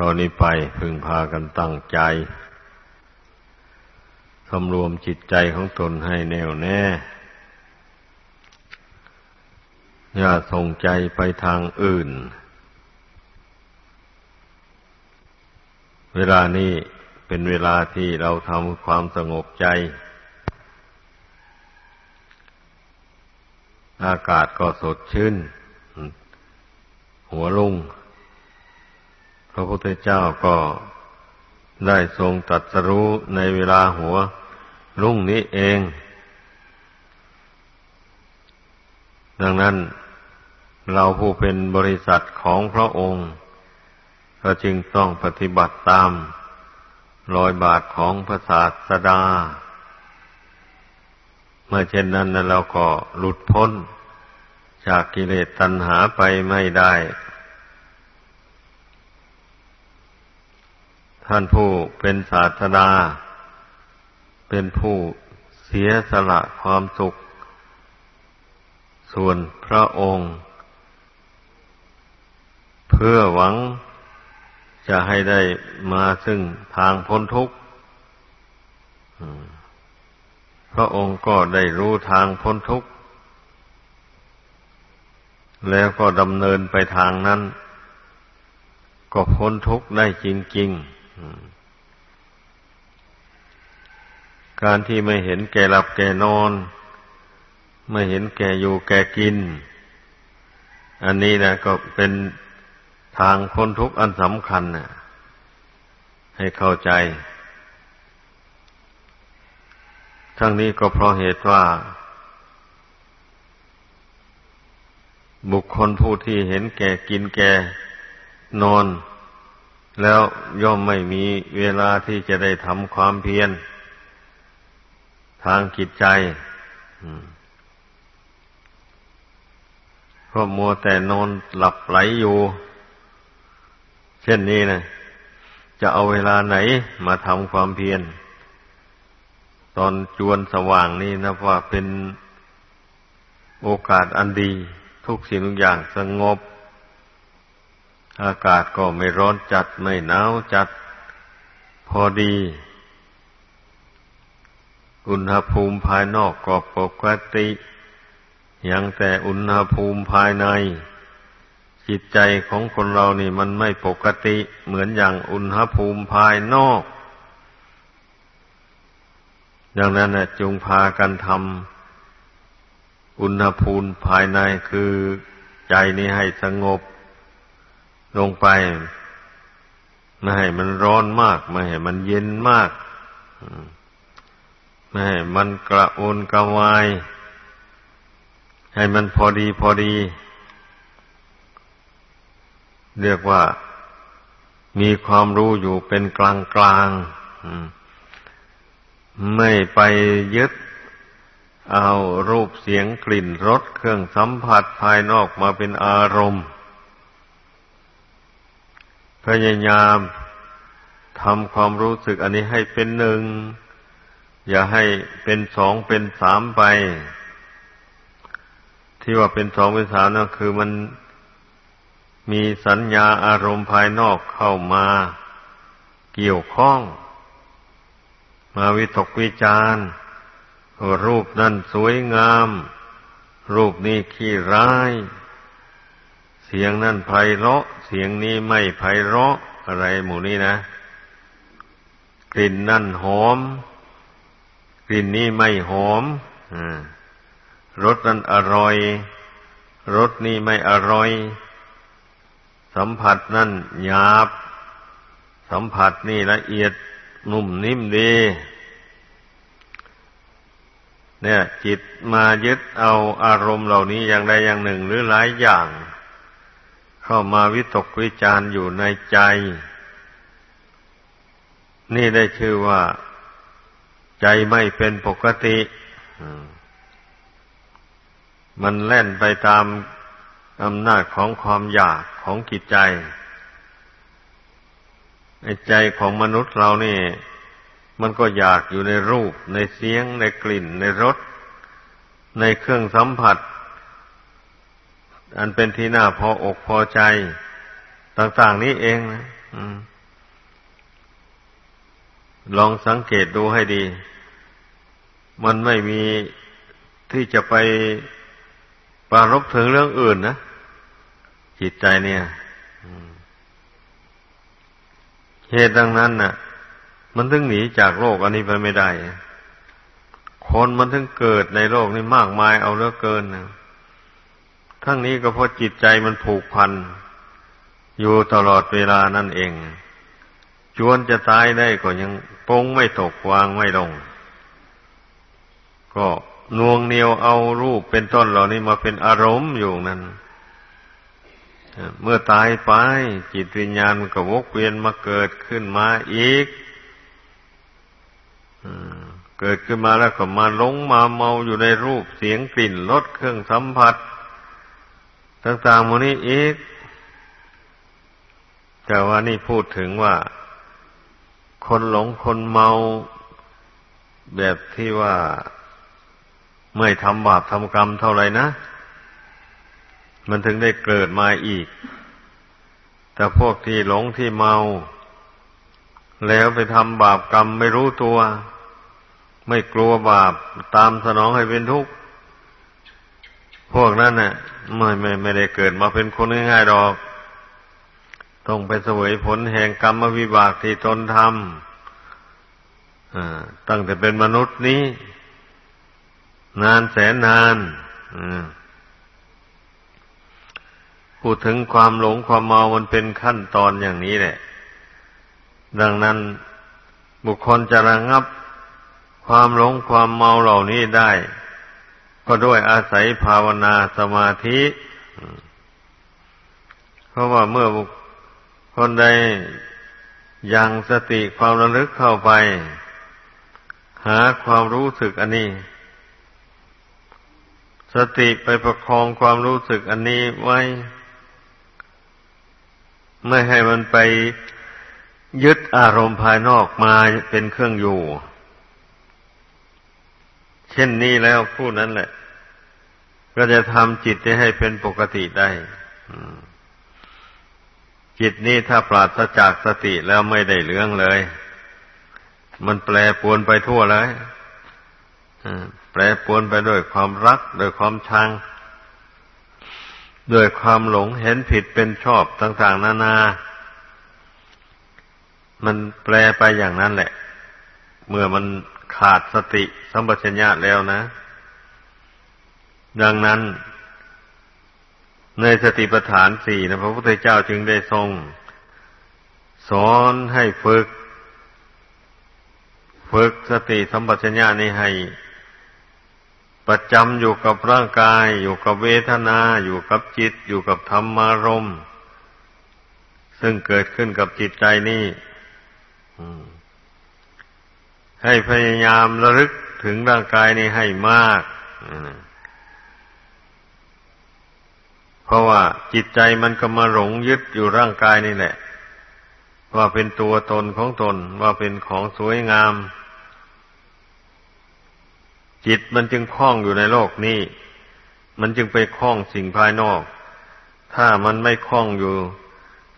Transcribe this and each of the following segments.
ตอนนี้ไปพึงพากันตั้งใจสำรวมจิตใจของตนให้แน่วแน่ อย่าส่งใจไปทางอื่น เวลานี้เป็นเวลาที่เราทำความสงบใจ อากาศก็สดชื่น หัวลุ่ง ระพุทธเจ้าก็ได้ทรงตัดสรู้ในเวลาหัวรุ่งนี้เอง ดังนั้นเราผู้เป็นบริษัทของพระองค์ ก็จึงต้องปฏิบัติตามรอยบาทของพระศาสดา เมื่อเช่นนั้นเราก็หลุดพ้น จากกิเลสตัณหาไปไม่ได้ ท่านผู้เป็นศาสดา เป็นผู้เสียสละความสุข ส่วนพระองค์ เพื่อหวังจะให้ได้มาซึ่งทางพ้นทุกข์พระองค์ก็ได้รู้ทางพ้นทุกข์ แล้วก็ดำเนินไปทางนั้น ก็พ้นทุกข์ได้จริง ๆ การที่ไม่เห็นแก่หลับแก่นอน ไม่เห็นแก่อยู่แก่กิน อันนี้นะก็เป็นทางพ้นทุกข์อันสำคัญนะให้เข้าใจ ทั้งนี้ก็เพราะเหตุว่า บุคคลผู้ที่เห็นแก่กินแก่นอน แล้วย่อมไม่มีเวลาที่จะได้ทำความเพียรทางจิตใจก็มัวแต่นอนหลับไหลอยู่ เช่นนี้นะจะเอาเวลาไหนมาทำความเพียร ตอนจวนสว่างนี่นะว่าเป็นโอกาสอันดี ทุกสิ่งทุกอย่างสงบ อากาศก็ไม่ร้อนจัดไม่หนาวจัด พอดี อุณหภูมิภายนอกก็ปกติ ยังแต่อุณหภูมิภายใน จิตใจของคนเรานี่มันไม่ปกติ เหมือนอย่างอุณหภูมิภายนอก ดังนั้นนะจงพากันทำอุณหภูมิภายในคือใจนี้ให้สงบ ลงไปไม่ให้มันร้อนมาก ไม่ให้มันเย็นมากไม่ให้มันกระวนกระวาย ให้มันพอดีพอดี เรียกว่ามีความรู้อยู่เป็นกลางกลางไม่ไปยึดเอารูปเสียงกลิ่นรสเครื่องสัมผัสภายนอกมาเป็นอารมณ์ พยายามทำความรู้สึกอันนี้ให้เป็นหนึ่ง อย่าให้เป็นสองเป็นสามไป ที่ว่าเป็นสองเป็นสามนั่นคือมันมีสัญญาอารมณ์ภายนอกเข้ามาเกี่ยวข้อง มาวิตกวิจารรูปนั่นสวยงาม รูปนี้ขี้ร้าย เสียงนั่นไพเราะ เสียงนี้ไม่ไพเราะ อะไรหมู่นี้นะ กลิ่นนั่นหอม กลิ่นนี้ไม่หอมอรสนั้นอร่อย รสนี้ไม่อร่อย สัมผัสนั่นหยาบ สัมผัสนี่ละเอียดนุ่มนิ่มดี เนี่ย จิตมายึดเอาอารมณ์เหล่านี้อย่างใดอย่างหนึ่งหรือหลายอย่าง เข้ามาวิตกวิจารอยู่ในใจ นี่ได้ชื่อว่า ใจไม่เป็นปกติมันแล่นไปตามอำนาจของความอยากของกิจใจในใจของมนุษย์เรานี่ มันก็อยากอยู่ในรูป ในเสียง ในกลิ่น ในรส ในเครื่องสัมผัส อันเป็นที่น่าพออกพอใจ ต่างๆนี้เองนะลองสังเกตดูให้ดี มันไม่มีที่จะไปปรารบถึงเรื่องอื่นนะจิตใจเนี่ยเหตุดังนั้นน่ะ มันถึงหนีจากโลกอันนี้ไปไม่ได้ คนมันถึงเกิดในโลกนี้มากมายเอาเลือเกินนะ ทั้งนี้ก็เพราะจิตใจมันผูกพัน อยู่ตลอดเวลานั่นเอง จวนจะตายได้ก็ยังปงไม่ตกวางไม่ลง ก็นวงเหนียวเอารูปเป็นต้นเหล่านี้มาเป็นอารมณ์อยู่นั้นเมื่อตายไป จิตวิญญาณมันก็วกเวียนมาเกิดขึ้นมาอีกเกิดขึ้นมาแล้วก็มาหลงมาเมาอยู่ในรูปเสียงกลิ่นรสเครื่องสัมผัส ต่างๆมูนี้อีก แต่ว่านี่พูดถึงว่า คนหลงคนเมาแบบที่ว่าไม่ทำบาปทำกรรมเท่าไหร่นะ มันถึงได้เกิดมาอีก แต่พวกที่หลงที่เมา แล้วไปทำบาปกรรมไม่รู้ตัว ไม่กลัวบาปตามสนองให้เป็นทุกข์ พวกนั้นน่ะไม่ไม่ไม่ได้เกิดมาเป็นคนง่ายๆหรอก ต้องไปเสวยผลแห่งกรรมวิบากที่ตนทำตั้งแต่เป็นมนุษย์นี้ นานแสนนานพูดถึงความหลงความเมามันเป็นขั้นตอนอย่างนี้แหละ ดังนั้นบุคคลจะระงับความหลงความเมาเหล่านี้ได้ ก็ด้วยอาศัยภาวนาสมาธิ เพราะว่าเมื่อบุคคลใดยังสติความระลึกเข้าไป หาความรู้สึกอันนี้ สติไปประคองความรู้สึกอันนี้ไว้ ไม่ให้มันไปยึดอารมณ์ภายนอกมาเป็นเครื่องอยู่ ช่นนี้แล้วผู้นั้นแหละ ก็จะทำจิตให้เป็นปกติได้จิตนี้ถ้าปราศจากสติแล้วไม่ได้เรื่องเลย มันแปรปวนไปทั่วเลยแปรปวนไปด้วยความรักด้วยความชังด้วยความหลงเห็นผิดเป็นชอบต่าง ๆ นานา มันแปลไปอย่างนั้นแหละ เมื่อมัน ขาดสติสัมปชัญญะแล้วนะ ดังนั้น ในสติปัฏฐานสี่นะพระพุทธเจ้าจึงได้ทรง สอนให้ฝึก ฝึกสติสัมปชัญญะนี้ให้ประจำอยู่กับร่างกาย อยู่กับเวทนา อยู่กับจิต อยู่กับธรรมารมณ์ซึ่งเกิดขึ้นกับจิตใจนี่ ให้พยายามระลึกถึงร่างกายนี้ให้มาก เพราะว่าจิตใจมันก็มาหลงยึดอยู่ร่างกายนี่แหละ ว่าเป็นตัวตนของตนว่าเป็นของสวยงาม จิตมันจึงคล้องอยู่ในโลกนี้ มันจึงไปคล้องสิ่งภายนอก ถ้ามันไม่คล้องอยู่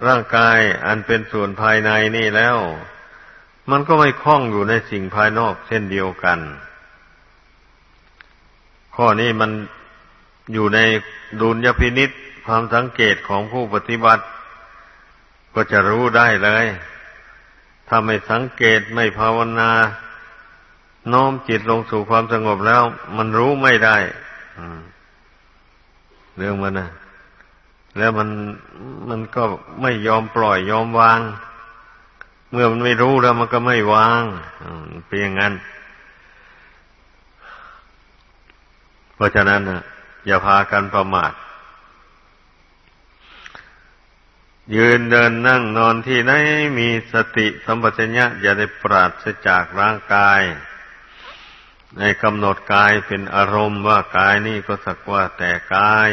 ร่างกายอันเป็นส่วนภายในนี่แล้ว มันก็ไม่คล้องอยู่ในสิ่งภายนอกเช่นเดียวกัน ข้อนี้มันอยู่ในดุลยพินิษความสังเกตของผู้ปฏิบัติ ก็จะรู้ได้เลย ถ้าไม่สังเกตไม่ภาวนาน้อมจิตลงสู่ความสงบแล้ว มันรู้ไม่ได้เรื่องมันนะแล้วมันมันก็ไม่ยอมปล่อยยอมวาง เมื่อมันไม่รู้แล้วมันก็ไม่วางเป็นอย่างนั้น เพราะฉะนั้นนะอย่าพากันประมาท ยืนเดินนั่งนอนที่ไหนมีสติสัมปชัญญะอย่าได้ปราศจากร่างกายในกำหนดกายเป็นอารมณ์ว่ากายนี่ก็สักว่าแต่กาย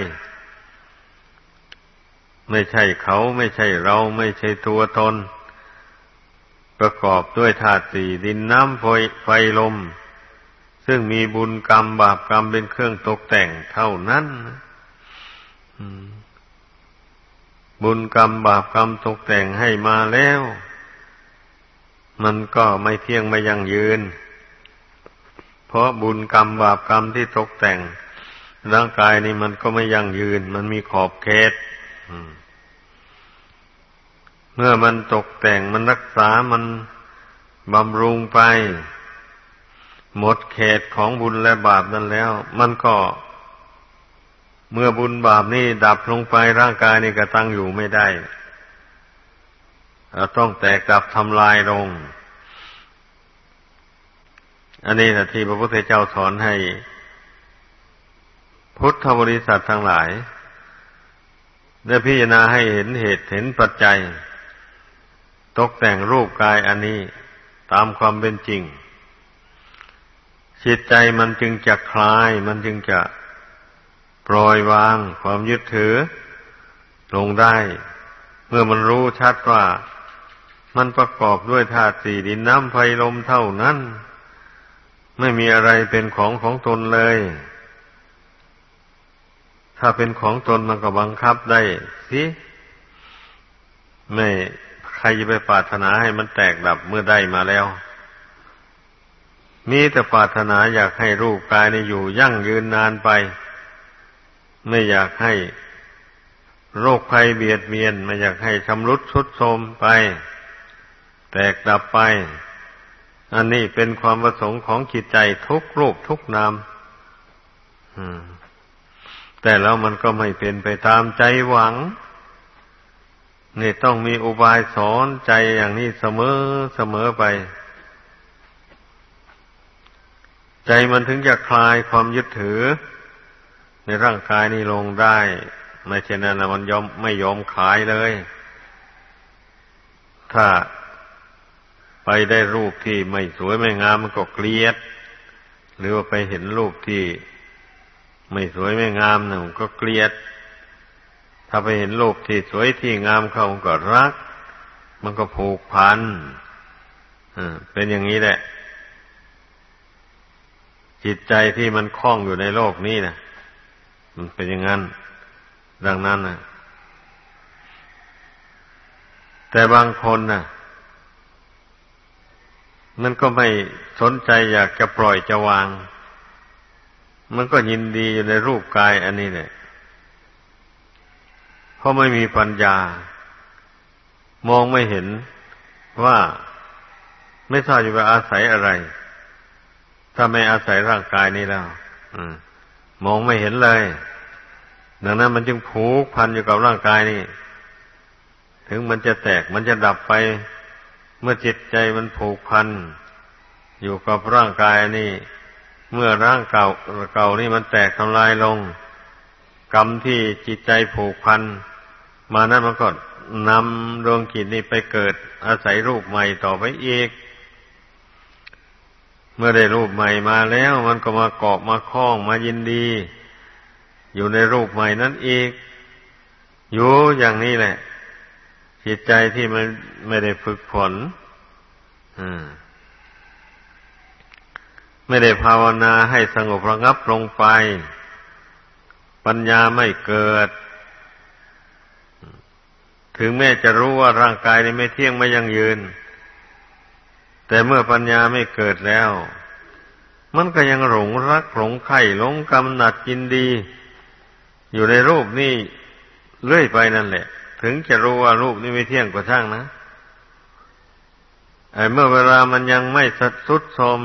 ไม่ใช่เขาไม่ใช่เราไม่ใช่ตัวตน ประกอบด้วยธาตุสี่ดินน้ำไฟลม ซึ่งมีบุญกรรมบาปกรรมเป็นเครื่องตกแต่งเท่านั้นบุญกรรมบาปกรรมตกแต่งให้มาแล้ว มันก็ไม่เที่ยงไม่ยั่งยืน เพราะบุญกรรมบาปกรรมที่ตกแต่ง ร่างกายนี่มันก็ไม่ยั่งยืน มันมีขอบเขต เมื่อมันตกแต่งมันรักษามันบำรุงไป หมดเขตของบุญและบาปนั้นแล้ว มันก็ เมื่อบุญบาปนี่ดับลงไปร่างกายนี่ก็ตั้งอยู่ไม่ได้ต้องแตกดับทำลายลง อันนี้นะที่พระพุทธเจ้าสอนให้ พุทธบริษัททั้งหลายได้พิจารณาให้เห็นเหตุเห็นปัจจัย ตกแต่งรูปกายอันนี้ตามความเป็นจริง จิตใจมันจึงจะคลาย มันจึงจะปล่อยวางความยึดถือ ลงได้ เมื่อมันรู้ชัดว่า มันประกอบด้วยธาตุสี่ดินน้ำไฟลมเท่านั้น ไม่มีอะไรเป็นของของตนเลย ถ้าเป็นของตนมันก็บังคับได้สิไม่ รจะไปปรารถนาให้มันแตกดับเมื่อได้มาแล้ว มีแต่ปรารถนาอยากให้รูปกายในอยู่ยั่งยืนนานไป ไม่อยากให้โรคภัยเบียดเบียน ไม่อยากให้ชำรุดชุดโทรมไป แตกดับไป อันนี้เป็นความประสงค์ของจิตใจทุกรูปทุกนามแต่แล้วมันก็ไม่เป็นไปตามใจหวัง นี่ต้องมีอุบายสอนใจอย่างนี้เสมอเสมอไป ใจมันถึงจะคลายความยึดถือ ในร่างกายนี้ลงได้ ไม่เช่นนั้นมันยอมไม่ยอมขายเลย ถ้าไปได้รูปที่ไม่สวยไม่งามมันก็เกลียด หรือว่าไปเห็นรูปที่ไม่สวยไม่งามหนึ่งก็เกลียด ถ้าไปเห็นรูปที่สวยที่งามเขาก็รัก มันก็ผูกพันเป็นอย่างนี้แหละ จิตใจที่มันคล้องอยู่ในโลกนี้นะมันเป็นอย่างนั้น ดังนั้นนะแต่บางคนนะ่ะมันก็ไม่สนใจอยากจะปล่อยจะวาง มันก็ยินดีอยู่ในรูปกายอันนี้เนี่ยเพ ราะไม่มีปัญญา มองไม่เห็นว่าไม่ทราบจะไปอาศัยอะไร ถ้าไม่อาศัยร่างกายนี้แล้วอมมองไม่เห็นเลย ดังนั้นมันจึงผูกพันอยู่กับร่างกายนี่ ถึงมันจะแตกมันจะดับไป เมื่อจิตใจมันผูกพัน อยู่กับร่างกายนี่ เมื่อร่างเก่าเก่านี่มันแตกทำลายลง กรรมที่จิตใจผูกพัน มานั้นมันก็นำดวงกิจนี้ไปเกิดอาศัยรูปใหม่ต่อไปอีก เมื่อได้รูปใหม่มาแล้ว มันก็มาเกาะมาคล้องมายินดี อยู่ในรูปใหม่นั้นอีก อยู่อย่างนี้แหละ จิตใจที่มันไม่ได้ฝึกฝนไม่ได้ภาวนาให้สงบระงับลงไป ปัญญาไม่เกิด ถึงแม้จะรู้ว่าร่างกายนี้ไม่เที่ยงไม่ยั่งยืน แต่เมื่อปัญญาไม่เกิดแล้ว มันก็ยังหลงรักหลงไข่หลงกำหนัดกินดี อยู่ในรูปนี่เรื่อยไปนั่นแหละ ถึงจะรู้ว่ารูปนี้ไม่เที่ยงกว่าช่างนะไอ้เมื่อเวลามันยังไม่สัดสุดโทม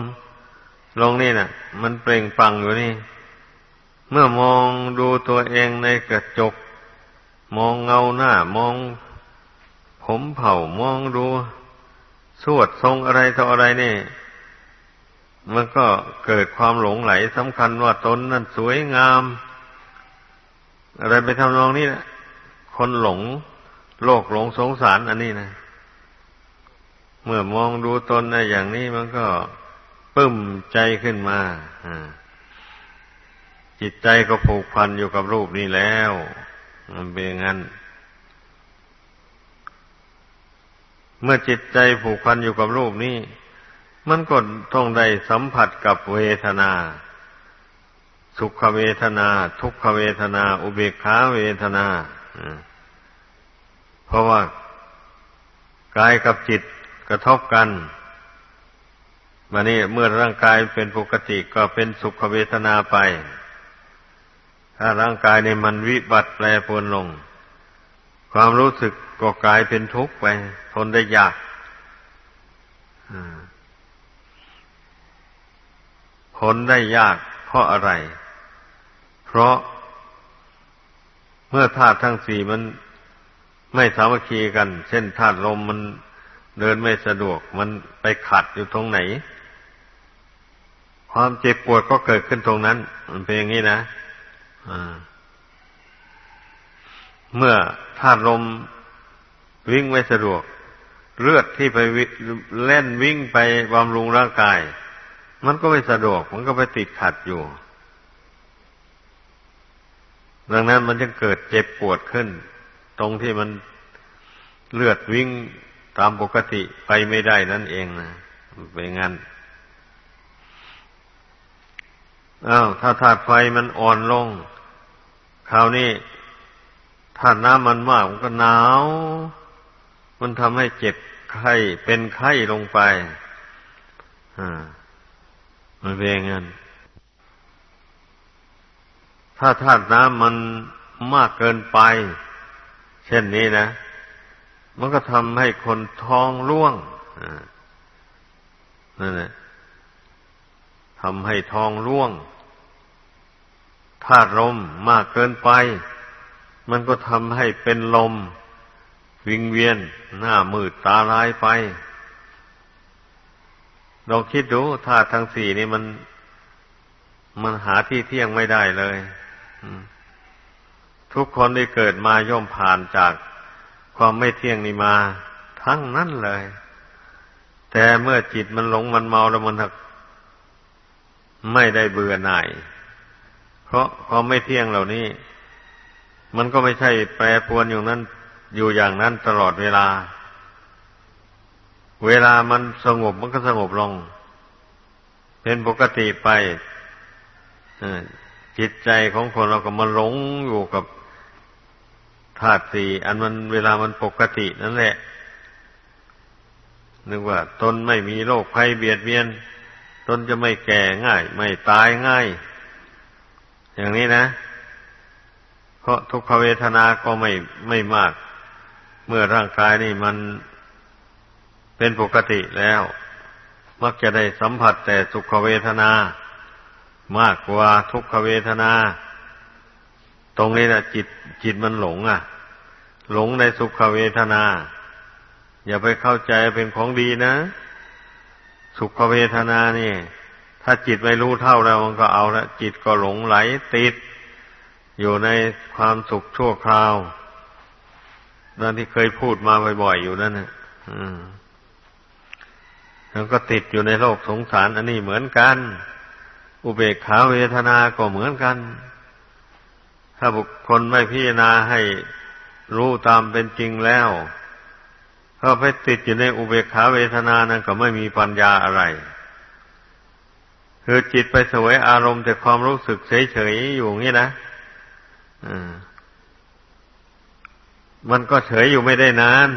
ลงนี่นะ่ะ มันเปล่งปังอยู่นี่ เมื่อมองดูตัวเองในกระจก มองเงาหน้ามอง ผมเผ่ามองดู สวดทรงอะไรต่ออะไรนี่ มันก็เกิดความหลงไหลสำคัญว่าตนนั้นสวยงาม อะไรไปทำนองนี้นะคนหลงโลกหลงสงสารอันนี้นะเมื่อมองดูตนในอย่างนี้มันก็ปึ้มใจขึ้นมาจิตใจก็ผูกพันอยู่กับรูปนี้แล้ว มันเป็นงั้น เมื่อจิตใจผูกพันอยู่กับรูปนี้ มันก็ต้องได้สัมผัสกับเวทนา สุขเวทนา ทุกขเวทนา อุเบกขาเวทนาเพราะว่ากายกับจิตกระทบกันมานี่เมื่อร่างกายเป็นปกติก็เป็นสุขเวทนาไป ถ้าร่างกายในมันวิบัติแปรปรวนลง ความรู้สึกก็กลายเป็นทุกข์ไป ทนได้ยากทนได้ยาก เพราะอะไร เพราะเมื่อธาตุทั้งสี่มันไม่สามัคคีกัน เช่นธาตุลมมันเดินไม่สะดวก มันไปขัดอยู่ตรงไหน ความเจ็บปวดก็เกิดขึ้นตรงนั้น มันเป็นอย่างนี้นะ เมื่อธาตุลมวิ่งไม่สะดวก เลือดที่ไปเล่นวิ่งไปบำรุงร่างกาย มันก็ไม่สะดวก มันก็ไปติดขัดอยู่ ดังนั้นมันจะเกิดเจ็บปวดขึ้น ตรงที่มันเลือดวิ่งตามปกติไปไม่ได้นั่นเองนะเป็นงั้น อ้าวถ้าธาตุไฟมันอ่อนลง คราวนี้ธาตุน้ำมันมากมันก็หนาว มันทำให้เจ็บไข้เป็นไข้ลงไปอ่ามันเป็นงั้นถ้าธาตุน้ำมันมากเกินไป เช่นนี้นะ มันก็ทำให้คนท้องร่วงนั่นแหละ ทำให้ทองร่วงธาตุลมมากเกินไป มันก็ทำให้เป็นลม วิงเวียน หน้ามืดตาลายไปลองคิดดูธาตุทั้งสี่นี่มัน มันหาที่เที่ยงไม่ได้เลยทุกคนที่เกิดมาย่อมผ่านจากความไม่เที่ยงนี่มา ทั้งนั้นเลย แต่เมื่อจิตมันหลงมันเมาแล้วมัน ไม่ได้เบื่อหน่าย เพราะความไม่เที่ยงเหล่านี้ มันก็ไม่ใช่แปรปรวนอยู่นั้น อยู่อย่างนั้นตลอดเวลา เวลามันสงบมันก็สงบลง เป็นปกติไปจิตใจของคนเราก็มาหลงอยู่กับธาตุสี่อันมันเวลามันปกตินั่นแหละนึกว่าตนไม่มีโรคภัยเบียดเบียน นจะไม่แก่ง่าย ไม่ตายง่าย อย่างนี้นะ เพราะทุกขเวทนาก็ไม่ไม่มาก เมื่อร่างกายนี่มันเป็นปกติแล้ว มักจะได้สัมผัสแต่สุขเวทนา มากกว่าทุกขเวทนา ตรงนี้นะจิตจิตมันหลงอะ หลงในสุขเวทนา อย่าไปเข้าใจเป็นของดีนะ สุขเวทนานี่ ถ้าจิตไม่รู้เท่าแล้วมันก็เอาละจิตก็หลงไหลติด อยู่ในความสุขชั่วคราวนั่นที่เคยพูดมาบ่อยๆอยู่นั่นนะอืมแล้วก็ติดอยู่ในโลกสงสาร อันนี้เหมือนกัน อุเบกขาเวทนาก็เหมือนกัน ถ้าบุคคลไม่พิจารณาให้รู้ตามเป็นจริงแล้ว ถ้าไปติดอยู่ในอุเบกขาเวทนานั้นก็ไม่มีปัญญาอะไร คือจิตไปสวยอารมณ์แต่ความรู้สึกเฉยๆอยู่งี้นะมันก็เฉยอยู่ไม่ได้นาน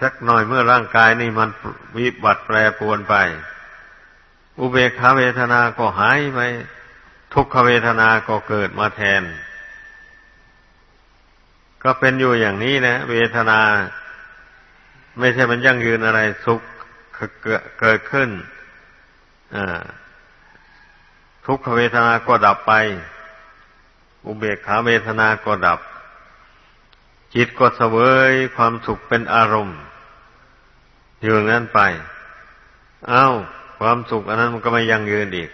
สักหน่อยเมื่อร่างกายนี่มันวิบัติแปรปรวนไป อุเบกขาเวทนาก็หายไปทุกขเวทนาก็เกิดมาแทน ก็เป็นอยู่อย่างนี้นะ เวทนา ไม่ใช่มันยั่งยืนอะไร สุขเกิดขึ้นทุกขเวทนาก็ดับไป อุเบกขาเวทนาก็ดับ จิตก็เสวยความสุขเป็นอารมณ์ อยู่นั้นไป เอา้า ความสุขอันนั้นมันก็ไม่ยั่งยืนอีก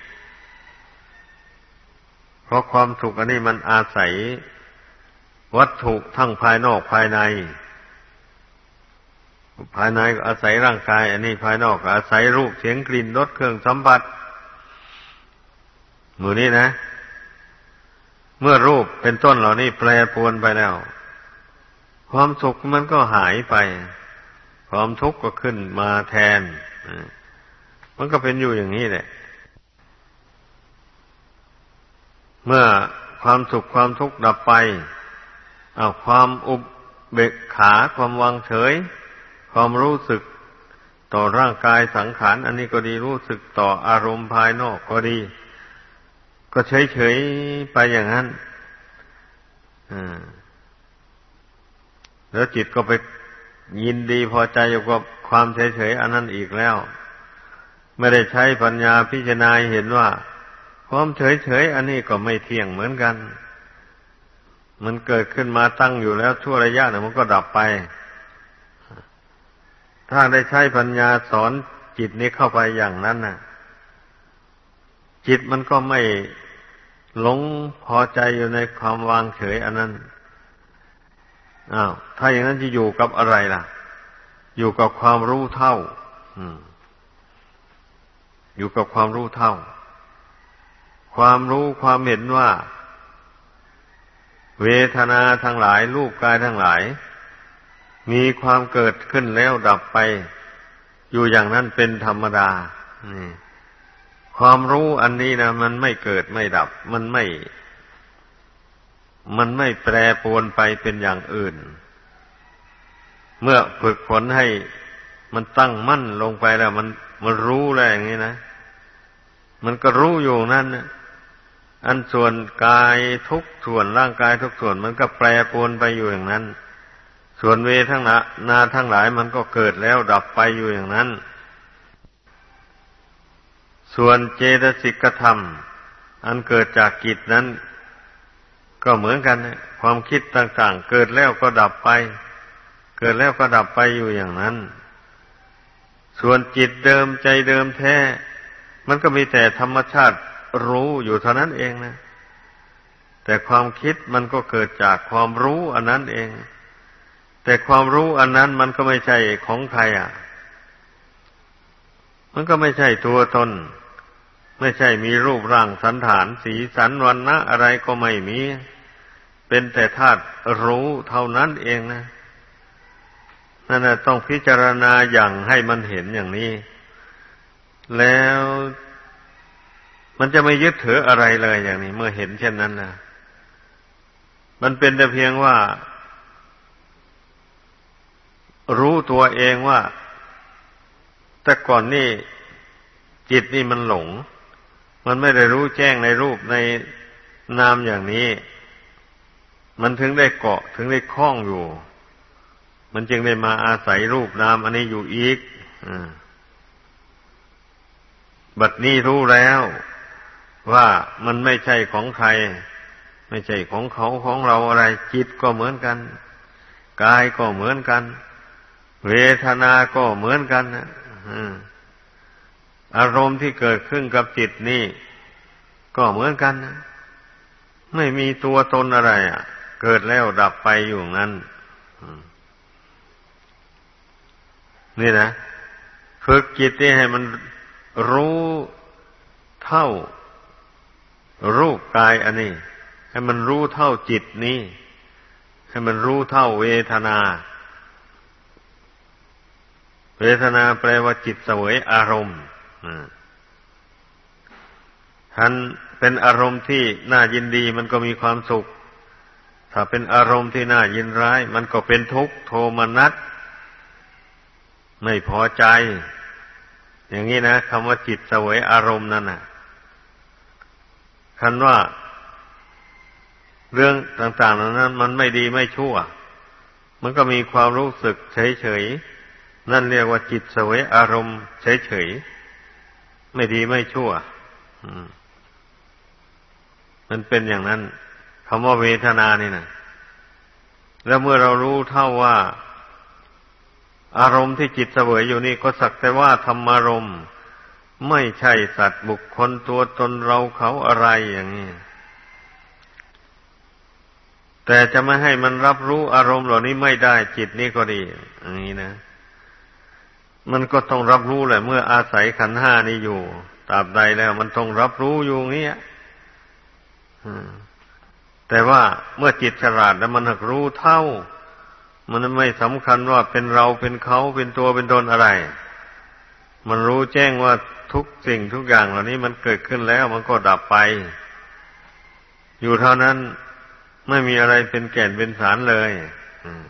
เพราะความสุขอันนี้มันอาศัย วัตถุทั้งภายนอกภายใน ภายในก็อาศัยร่างกาย อันนี้ภายนอกอาศัยรูปเสียงกลิ่นรสเครื่องสัมผัสหมู่นี้นะ เมื่อรูปเป็นต้นเหล่านี้แปรปรวนไปแล้ว ความสุขมันก็หายไป ความทุกข์ก็ขึ้นมาแทน มันก็เป็นอยู่อย่างนี้แหละ เมื่อความสุขความทุกข์ดับไป เอาความอุบเบกขาความวางเฉย ความรู้สึกต่อร่างกายสังขาร อันนี้ก็ดีรู้สึกต่ออารมณ์ภายนอกก็ดี ก็เฉยเฉยไปอย่างนั้นแล้วจิตก็ไปยินดีพอใจอยู่กับความเฉยเฉยอันนั้นอีกแล้ว ไม่ได้ใช้ปัญญาพิจารณาเห็นว่า ความเฉยเฉยอันนี้ก็ไม่เที่ยงเหมือนกัน มันเกิดขึ้นมาตั้งอยู่แล้วชั่วระยะหนึ่งมันก็ดับไป ถ้าได้ใช้ปัญญาสอนจิตนี้เข้าไปอย่างนั้นน่ะ จิตมันก็ไม่หลงพอใจอยู่ในความวางเฉยอันนั้นอ้าวถ้าอย่างนั้นจะอยู่กับอะไรล่ะ อยู่กับความรู้เท่าอยู่กับความรู้เท่า ความรู้ความเห็นว่า เวทนาทั้งหลายรูปกายทั้งหลาย มีความเกิดขึ้นแล้วดับไป อยู่อย่างนั้นเป็นธรรมดานี่ความรู้อันนี้นะมันไม่เกิดไม่ดับ มันไม่ มันไม่แปรปรวนไปเป็นอย่างอื่น เมื่อฝึกฝนให้มันตั้งมั่นลงไปแล้ว มันมันรู้แล้วอย่างนี้นะ มันก็รู้อยู่นั่นนะ อันส่วนกายทุกส่วนร่างกายทุกส่วนมันก็แปรปรวนไปอยู่อย่างนั้น ส่วนเวทั้งนานาทั้งหลายมันก็เกิดแล้วดับไปอยู่อย่างนั้น ส่วนเจตสิกธรรม อันเกิดจากกิจนั้น ก็เหมือนกัน ความคิดต่างๆ เกิดแล้วก็ดับไป เกิดแล้วก็ดับไปอยู่อย่างนั้น ส่วนจิตเดิมใจเดิมแท้ มันก็มีแต่ธรรมชาติ รู้อยู่เท่านั้นเองนะ แต่ความคิดมันก็เกิดจากความรู้อันนั้นเอง แต่ความรู้อันนั้นมันก็ไม่ใช่ของใครอะ มันก็ไม่ใช่ตัวตน ไม่ใช่มีรูปร่างสันฐาน สีสันวันนะอะไรก็ไม่มี เป็นแต่ธาตุรู้เท่านั้นเองนะนั่นแหละต้องพิจารณาอย่างให้มันเห็นอย่างนี้ แล้ว มันจะไม่ยึดถืออะไรเลยอย่างนี้ เมื่อเห็นเช่นนั้นนะมันเป็นแต่เพียงว่า รู้ตัวเองว่า แต่ก่อนนี่จิตนี่มันหลง มันไม่ได้รู้แจ้งในรูปในนามอย่างนี้ มันถึงได้เกาะถึงได้คล้องอยู่ มันจึงได้มาอาศัยรูปนามอันนี้อยู่อีกอบัดนี้รู้แล้ว ว่ามันไม่ใช่ของใคร ไม่ใช่ของเขาของเราอะไร จิตก็เหมือนกัน กายก็เหมือนกัน เวทนาก็เหมือนกันอารมณ์ที่เกิดขึ้นกับจิตนี่ก็เหมือนกันนะไม่มีตัวตนอะไร อะ เกิดแล้วดับไปอยู่นั้นนี่นะฝึกจิตนี่ให้มันรู้เท่า รูปกายอันนี้ ให้มันรู้เท่าจิตนี้ ให้มันรู้เท่าเวทนา เวทนาแปลว่าจิตเสวยอารมณ์ท่านเป็นอารมณ์ที่น่ายินดีมันก็มีความสุข ถ้าเป็นอารมณ์ที่น่ายินร้าย มันก็เป็นทุกข์โทมนัสไม่พอใจ อย่างนี้นะคำว่าจิตเสวยอารมณ์นั่นน่ะ คันว่าเรื่องต่างๆนั้นมันไม่ดีไม่ชั่ว มันก็มีความรู้สึกเฉยๆ นั่นเรียกว่าจิตเสวยอารมณ์เฉยๆ ไม่ดีไม่ชั่วมันเป็นอย่างนั้นคำว่าเวทนานี่นะแล้วเมื่อเรารู้เท่าว่า อารมณ์ที่จิตเสวยอยู่นี่ก็สักแต่ว่าธรรมารมณ์ ไม่ใช่สัตว์บุคคลตัวตนเราเขาอะไรอย่างนี้ แต่จะไม่ให้มันรับรู้อารมณ์เหล่านี้ไม่ได้จิตนี่ก็ดีอย่างนี้นะ มันก็ต้องรับรู้แหละ เมื่ออาศัยขันห้านี้อยู่ตราบใดแล้ว มันต้องรับรู้อยู่เงี้ยแต่ว่าเมื่อจิตฉลาดแล้วมันหักรู้เท่า มันไม่สำคัญว่าเป็นเราเป็นเขาเป็นตัวเป็นตนอะไร มันรู้แจ้งว่า ทุกสิ่งทุกอย่างเหล่านี้มันเกิดขึ้นแล้วมันก็ดับไป อยู่เท่านั้นไม่มีอะไรเป็นแก่นเป็นสารเลยม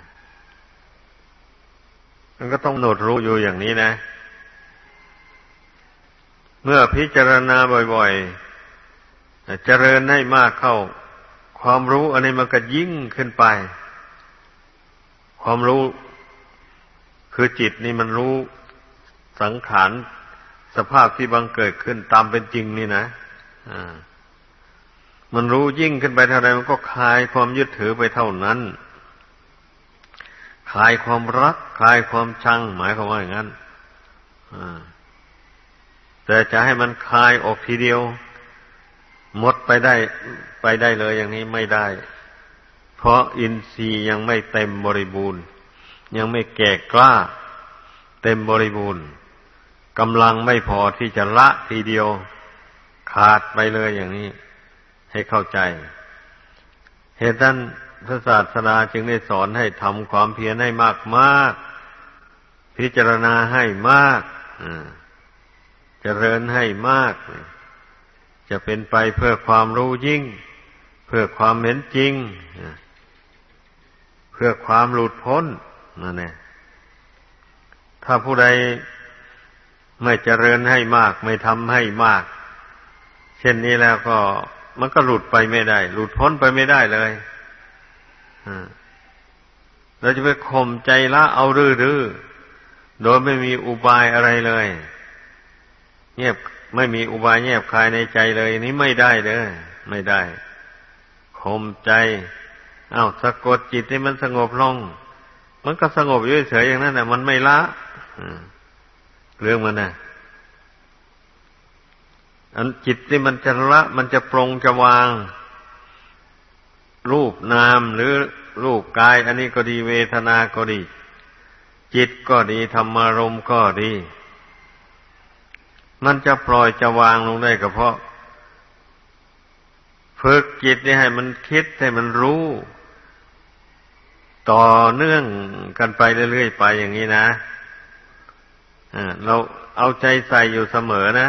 มันก็ต้องโนดรู้อยู่อย่างนี้นะ เมื่อพิจารณาบ่อยๆ เจริญให้มากเข้า ความรู้อันนี้มันก็ยิ่งขึ้นไป ความรู้คือจิตนี่มันรู้สังขาร สภาพที่บังเกิดขึ้นตามเป็นจริงนี่นะอ่ามันรู้ยิ่งขึ้นไปเท่าไรมันก็คลายความยึดถือไปเท่านั้นคลายความรักคลายความชัง หมายความว่าอย่างนั้นแต่จะให้มันคลายออกทีเดียว หมดไปได้ ไปได้เลยอย่างนี้ไม่ได้ เพราะอินทรีย์ยังไม่เต็มบริบูรณ์ ยังไม่แก่กล้า เต็มบริบูรณ์ กำลังไม่พอที่จะละทีเดียวขาดไปเลยอย่างนี้ ให้เข้าใจ เหตุนั้นพระศาสดาจึงได้สอนให้ทำความเพียรให้มากมากพิจารณาให้มากเจริญให้มาก จะเป็นไปเพื่อความรู้ยิ่ง เพื่อความเห็นจริง เพื่อความหลุดพ้นนั่นแหละถ้าผู้ใด ไม่เจริญให้มาก ไม่ทำให้มาก เช่นนี้แล้วก็มันก็หลุดไปไม่ได้ หลุดพ้นไปไม่ได้เลยเราจะไปข่มใจละเอารื้อๆโดยไม่มีอุบายอะไรเลย เงียบไม่มีอุบายเงียบคายในใจเลยนี้ไม่ได้เลยไม่ได้ข่มใจอา้าวสะกดจิตให้มันสงบลง มันก็สงบอยู่เฉยอย่างนั้นแหละมันไม่ละ เรื่องมันนะอันจิตนี่มันจะละมันจะปรงจะวาง รูปนามหรือรูปกาย อันนี้ก็ดีเวทนาก็ดี จิตก็ดีธรรมารมก็ดี มันจะปล่อยจะวางลงได้ก็เพราะฝึกจิตนี่ให้มันคิดให้มันรู้ ต่อเนื่องกันไปเรื่อยๆไปอย่างนี้นะ เราเอาใจใส่อยู่เสมอนะ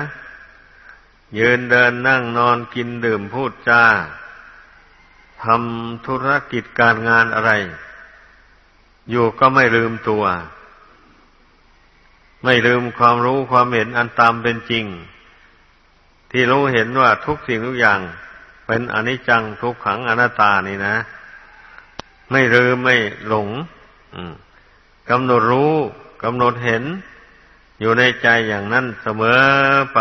ยืนเดินนั่งนอนกินดื่มพูดจาทำธุรกิจการงานอะไร อยู่ก็ไม่ลืมตัว ไม่ลืมความรู้ความเห็นอันตามเป็นจริง ที่รู้เห็นว่าทุกสิ่งทุกอย่าง เป็นอนิจจังทุกขังอนัตตานี่นะ ไม่ลืมไม่หลงกำหนดรู้กำหนดเห็น อยู่ในใจอย่างนั้นเสมอไป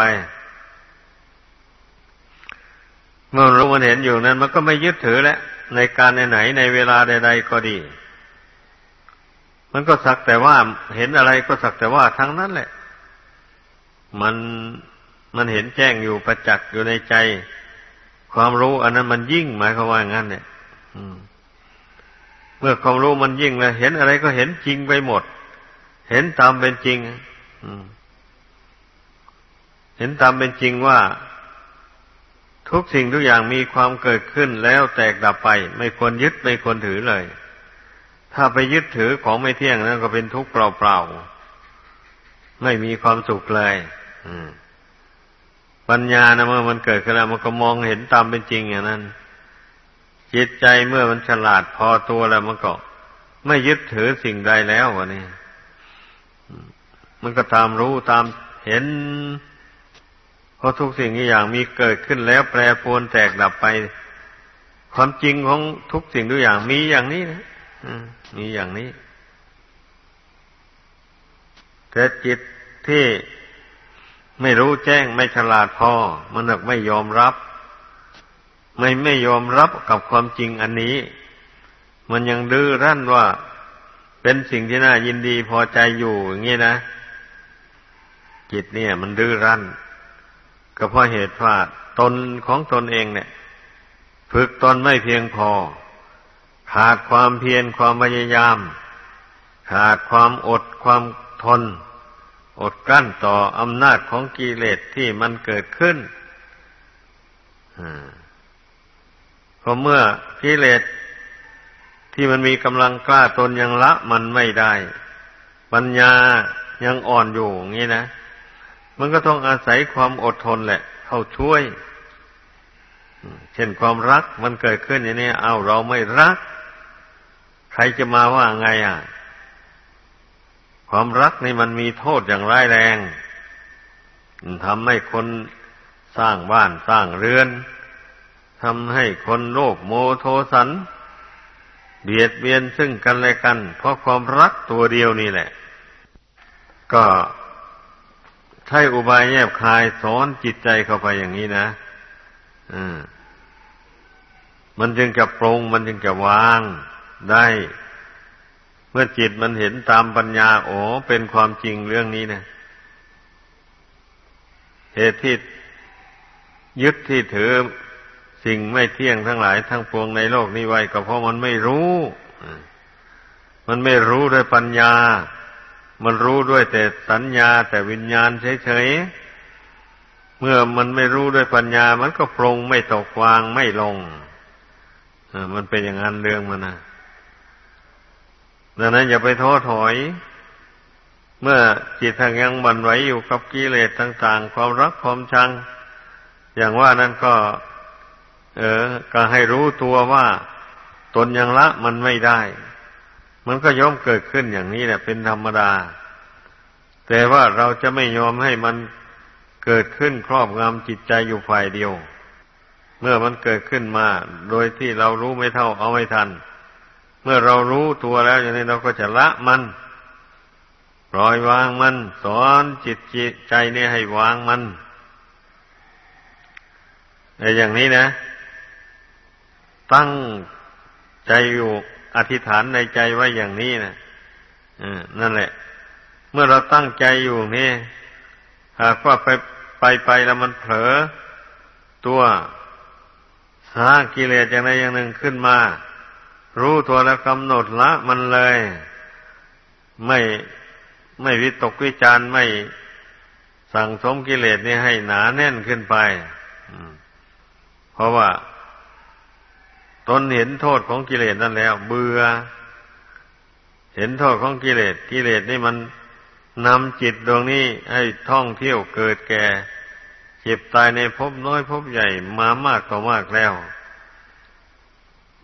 เมื่อรู้มันเห็นอยู่นั้น มันก็ไม่ยึดถือแล้วในการไหนในเวลาใด ๆ ก็ดี มันก็สักแต่ว่าเห็นอะไรก็สักแต่ว่าทั้งนั้นแหละ มันมันเห็นแจ้งอยู่ประจักษ์อยู่ในใจ ความรู้อันนั้นมันยิ่งหมายความว่างั้นเนี่ยเมื่อความรู้มันยิ่งแล้วเห็นอะไรก็เห็นจริงไปหมด เห็นตามเป็นจริง เห็นตามเป็นจริงว่า ทุกสิ่งทุกอย่างมีความเกิดขึ้นแล้วแตกดับไป ไม่ควรยึดไม่ควรถือเลย ถ้าไปยึดถือของไม่เที่ยงนั้นก็เป็นทุกข์เปล่าๆไม่มีความสุขเลยปัญญานะเมื่อมันเกิดขึ้นแล้วมันก็มองเห็นตามเป็นจริงอย่างนั้นจิตใจเมื่อมันฉลาดพอตัวแล้วมันก็ไม่ยึดถือสิ่งใดแล้ววะนี่ มันก็ตามรู้ตามเห็น เพราะทุกสิ่งอย่างมีเกิดขึ้นแล้วแปรปรวนแตกดับไป ความจริงของทุกสิ่งทุกอย่างมีอย่างนี้นะมีอย่างนี้ แต่จิตที่ไม่รู้แจ้งไม่ฉลาดพอ มันกไม่ยอมรับ ไม่ไม่ยอมรับกับความจริงอันนี้ มันยังดื้อรั้นว่าเป็นสิ่งที่น่ายินดีพอใจอยู่อย่างนี้นะ จิตเนี่ย มันดื้อรั้น ก็เพราะเหตุว่าตนของตนเองเนี่ย ฝึกตนไม่เพียงพอ ขาดความเพียรความพยายาม ขาดความอดความทน อดกั้นต่ออำนาจของกิเลสที่มันเกิดขึ้นเพราะเมื่อกิเลสที่มันมีกำลังกล้าตนยังละมันไม่ได้ ปัญญายังอ่อนอยู่อย่างนี้นะ มันก็ต้องอาศัยความอดทนแหละ เข้าช่วย เช่นความรักมันเกิดขึ้นอย่างนี้เอาเราไม่รัก ใครจะมาว่าไงอะ ความรักนี่มันมีโทษอย่างร้ายแรงทำให้คนสร้างบ้านสร้างเรือนทำให้คนโลภโมโทสัน เบียดเบียนซึ่งกันและกัน เพราะความรักตัวเดียวนี่แหละ ก็ ใช้อุบายแยบคายสอนจิตใจเข้าไปอย่างนี้นะอืมมันจึงจะปรงมันจึงจะวางได้ เมื่อจิตมันเห็นตามปัญญาโอ้เป็นความจริงเรื่องนี้นะเหตุที่ยึดที่ถือสิ่งไม่เที่ยงทั้งหลายทั้งปวงในโลกนี้ไว้ก็เพราะมันไม่รู้ มันไม่รู้ด้วยปัญญา มันรู้ด้วยแต่สัญญาแต่วิญญาณเฉยๆ เมื่อมันไม่รู้ด้วยปัญญา มันก็ปรงไม่ตกวางไม่ลงมันเป็นอย่างนั้นเรื่องมันนะดังนั้นอย่าไปท้อถอย เมื่อจิตทางยังบันไหวอยู่กับกิเลสต่างๆ ความรักความชัง อย่างว่านั้นก็ เออ ก็ให้รู้ตัวว่า ตนยังละมันไม่ได้ มันก็ย่อมเกิดขึ้นอย่างนี้แหละเป็นธรรมดา แต่ว่าเราจะไม่ยอมให้มันเกิดขึ้นครอบงำจิตใจอยู่ฝ่ายเดียว เมื่อมันเกิดขึ้นมา โดยที่เรารู้ไม่เท่าเอาไม่ทัน เมื่อเรารู้ตัวแล้วอย่างนี้เราก็จะละมันปล่อยวางมัน สอนจิตจิตใจนี่ให้วางมันในอย่างนี้นะ ตั้งใจอยู่ อธิษฐานในใจไว้อย่างนี้นะนั่นแหละ เมื่อเราตั้งใจอยู่นี่หากว่าไปไปไปแล้วมันเผลอตัวสร้างกิเลสอย่างใดอย่างหนึ่งขึ้นมา รู้ตัวแล้วกำหนดละมันเลย ไม่ไม่วิตกวิจารไม่สั่งสมกิเลสนี่ให้หนาแน่นขึ้นไปเพราะว่า ตนเห็นโทษของกิเลสนั่นแล้ว เบื่อ เห็นโทษของกิเลสกิเลสนี่มันนำจิตดวงนี้ให้ท่องเที่ยวเกิดแก่ เจ็บตายในภพน้อยภพใหญ่มามากต่อมากแล้ว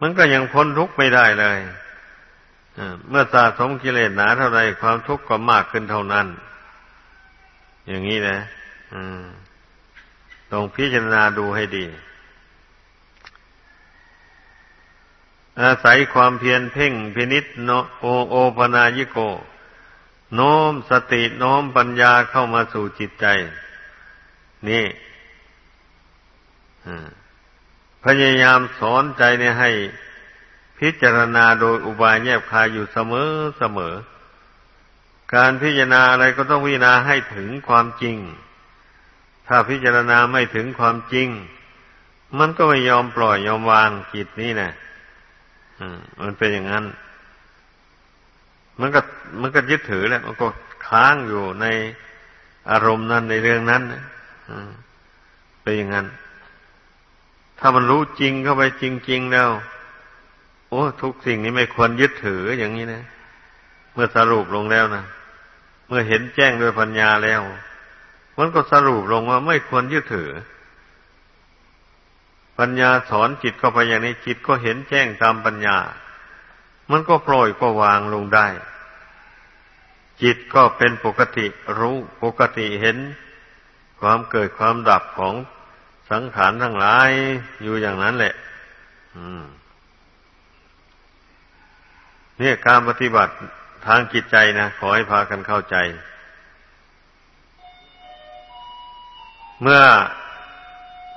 มันก็ยังพ้นทุกข์ไม่ได้เลยเมื่อสะสมกิเลสหนาเท่าไรความทุกข์ก็มากขึ้นเท่านั้น อย่างนี้นะต้องพิจารณาดูให้ดี อาศัยความเพียรเพ่งพินิษโนโอโอปนายิโก โน้มสติโน้มปัญญาเข้ามาสู่จิตใจ นี่พยายามสอนใจเนี่ยให้พิจารณาโดยอุบายแยบคายอยู่เสมอเสมอ การพิจารณาอะไรก็ต้องพิจารณาให้ถึงความจริง ถ้าพิจารณาไม่ถึงความจริง มันก็ไม่ยอมปล่อยยอมวางจิตนี้นะ มันเป็นอย่างนั้น มันก็มันก็ยึดถือแหละ มันก็ค้างอยู่ในอารมณ์นั้นในเรื่องนั้นนะเป็นอย่างนั้น ถ้ามันรู้จริงเข้าไปจริง ๆ แล้ว โอ้ ทุกสิ่งนี้ไม่ควรยึดถืออย่างนี้นะ เมื่อสรุปลงแล้วนะเมื่อเห็นแจ้งโดยปัญญาแล้ว มันก็สรุปลงว่าไม่ควรยึดถือ ปัญญาสอนจิตเข้าไปอย่างนี้จิตก็เห็นแจ้งตามปัญญา มันก็ปล่อยก็วางลงได้ จิตก็เป็นปกติรู้ปกติเห็น ความเกิดความดับของสังขารทั้งหลายอยู่อย่างนั้นแหละเนี่ยการปฏิบัติทางจิตใจนะขอให้พากันเข้าใจ เมื่อ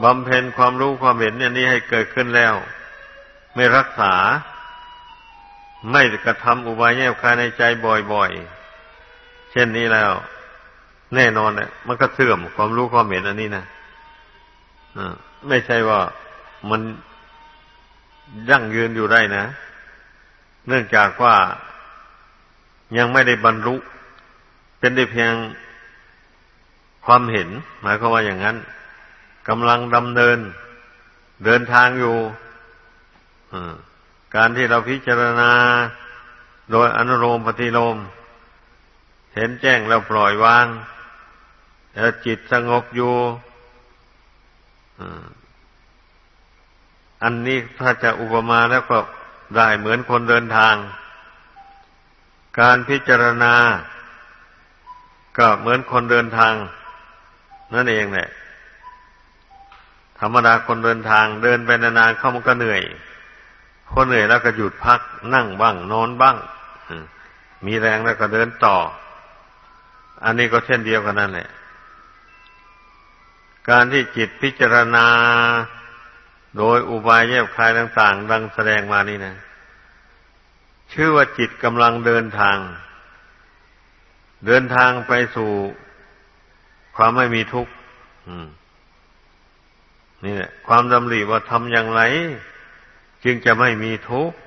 บำเพ็ญความรู้ความเห็นเนี่ยนี้ให้เกิดขึ้นแล้ว ไม่รักษา ไม่กระทำอุบายแยบคายในใจบ่อยๆ เช่นนี้แล้ว แน่นอนเนี่ยมันก็เสื่อมความรู้ความเห็นอันนี้นะไม่ใช่ว่ามันยั่งยืนอยู่ได้นะ เนื่องจากว่ายังไม่ได้บรรลุ เป็นได้เพียงความเห็น หมายความว่าอย่างนั้น กำลังดำเนิน เดินทางอยู่การที่เราพิจารณา โดยอนุโลมปฏิโลม เห็นแจ้งแล้วปล่อยวางแล้วจิตสงบอยู่อันนี้ถ้าจะอุปมาแล้วก็ได้เหมือนคนเดินทาง การพิจารณา ก็เหมือนคนเดินทาง นั่นเองแหละ ธรรมดาคนเดินทางเดินไปนานๆเข้ามันก็เหนื่อยพอเหนื่อยแล้วก็หยุดพักนั่งบ้าง นอนบ้างมีแรงแล้วก็เดินต่อ อันนี้ก็เช่นเดียวกันนั่นแหละ การที่จิตพิจารณาโดยอุบายแยบคลายต่าง ๆ ดังแสดงมานี่นะ ชื่อว่าจิตกำลังเดินทาง เดินทางไปสู่ความไม่มีทุกข์ นี่แหละ ความดำริว่าทำอย่างไร จึงจะไม่มีทุกข์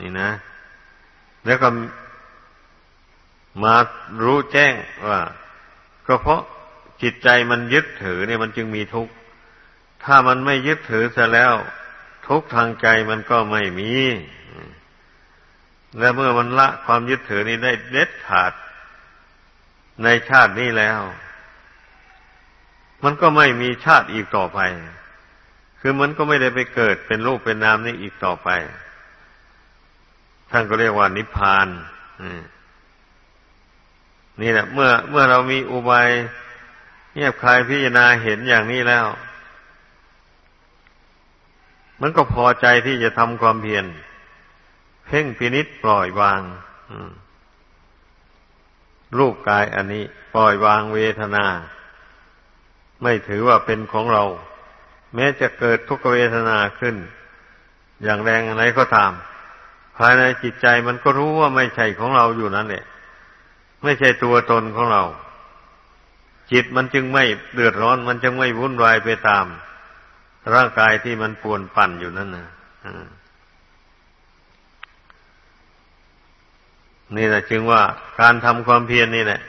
นี่นะ แล้วก็มารู้แจ้งว่า ก็เพราะจิตใจมันยึดถือเนี่ยมันจึงมีทุกข์ ถ้ามันไม่ยึดถือเสียแล้ว ทุกข์ทางใจมันก็ไม่มี และเมื่อมันละความยึดถือนี้ได้เด็ดขาด ในชาตินี้แล้ว มันก็ไม่มีชาติอีกต่อไป คือมันก็ไม่ได้ไปเกิดเป็นรูปเป็นนามนี้อีกต่อไป ท่านก็เรียกว่านิพพานนี่แหละ เมื่อเมื่อเรามีอุบายเงียบคลายพิจารณาเห็นอย่างนี้แล้ว มันก็พอใจที่จะทำความเพียรเพ่งพินิษปล่อยวางรูปกายอันนี้ ปล่อยวางเวทนา ไม่ถือว่าเป็นของเรา แม้จะเกิดทุกขเวทนาขึ้น อย่างแรงอะไรก็ตาม ภายในจิตใจมันก็รู้ว่าไม่ใช่ของเราอยู่นั่นแหละไม่ใช่ตัวตนของเรา จิตมันจึงไม่เดือดร้อน มันจึงไม่วุ่นวายไปตาม ร่างกายที่มันปวนปั่นอยู่นั่นนะนี่แหละจึงว่าการทำความเพียรนนี่แหละ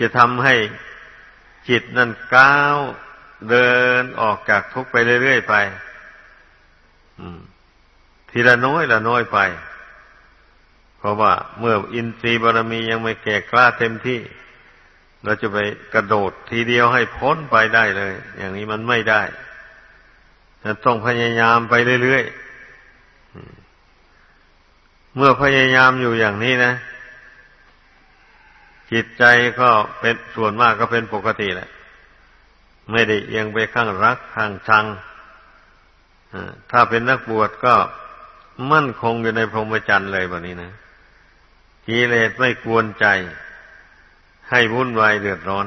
จะทำให้จิตนั่นก้าว เดินออกจากทุกข์ไปเรื่อยๆไปทีละน้อยละน้อยไป เพราะว่าเมื่ออินทรีย์บารมียังไม่แก่กล้าเต็มที่ เราจะไปกระโดดทีเดียวให้พ้นไปได้เลย อย่างนี้มันไม่ได้ต้องพยายามไปเรื่อยๆเมื่อพยายามอยู่อย่างนี้นะ จิตใจก็เป็นส่วนมากก็เป็นปกติแหละ ไม่ได้เอียงไปข้างรักข้างชังถ้าเป็นนักบวชก็มั่นคงอยู่ในพรหมจรรย์เลยแบบนี้นะกิเลสไม่กวนใจ ให้วุ่นวายเดือดร้อน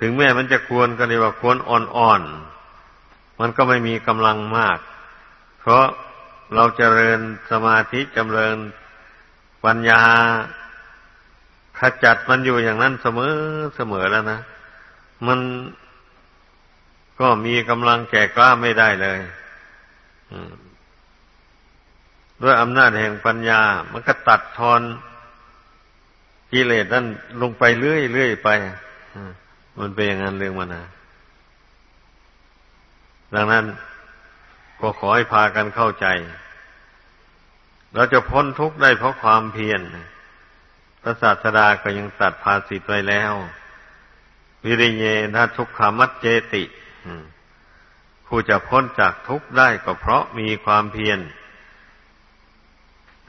ถึงแม้มันจะควรก็เรียกว่าควรอ่อนๆ มันก็ไม่มีกำลังมาก เพราะเราจเจริญสมาธิจำเริญปัญญาขจัดมันอยู่อย่างนั้นเสมอเสมอแล้วนะ มันก็มีกำลังแก่กล้าไม่ได้เลยด้วยอำนาจแห่งปัญญา มันก็ตัดทอนกิเลสนั่นลงไปเรื่อยเรื่อยไปมันเป็นอย่างนั้นเรื่องมันนะดังนั้นก็ขอให้พากันเข้าใจ เราจะพ้นทุกข์ได้เพราะความเพียรพระศาสดาก็ยังตัดภาสิตไว้แล้ว วิริเยนะทุกขามัจเจติผู้จะพ้นจากทุกข์ได้ก็เพราะมีความเพียร